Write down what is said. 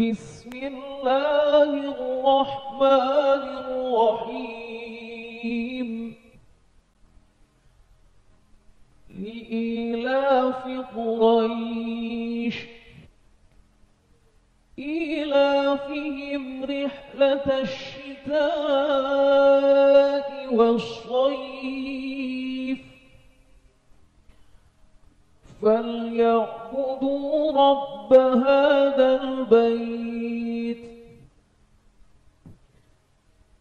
بسم الله الرحمن الرحيم. لإيلاف قريش. إيلافهم رحلة الشتاء والصيف. فليعبدوا رب هذا